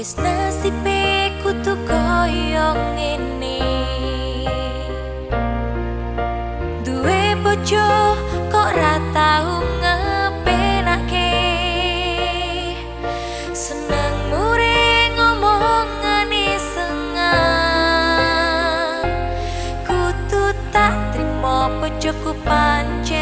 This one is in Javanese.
Wis nasibe kutu koyo ngene. Duwe bojo kok ra tau ngepenake. Seneng mure ngomongane sengang Kutu tak trimo bojoku pancen.